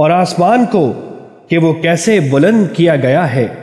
और आसमान को कि वो कैसे बुलंद किया गया है।